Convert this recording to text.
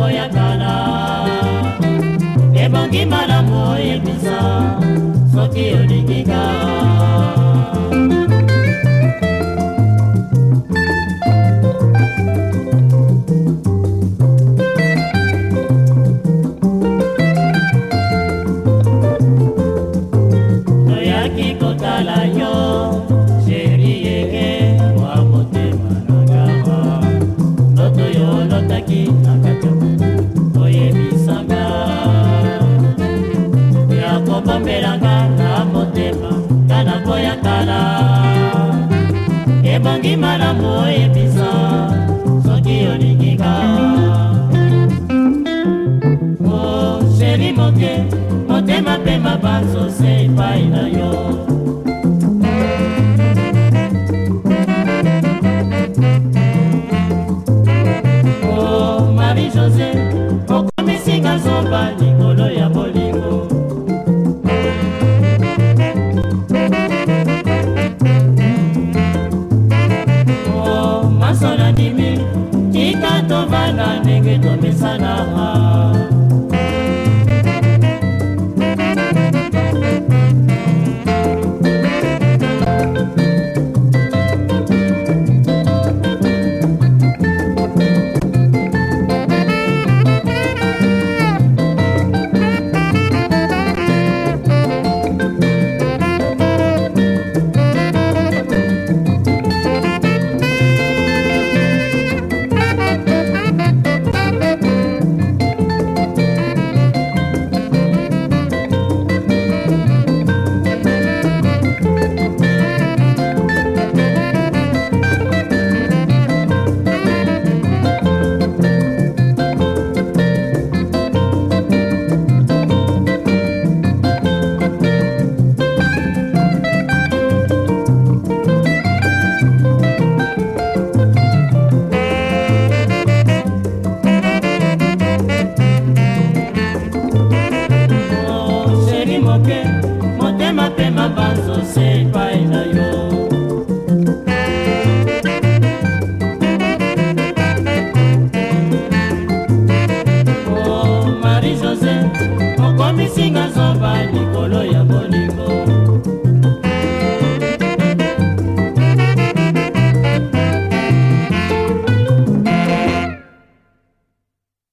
makambo ya kala ebongi malamu oyebisa soki olingika ezeli moke motema mpe mabanzose epai na yo banzose epai na yo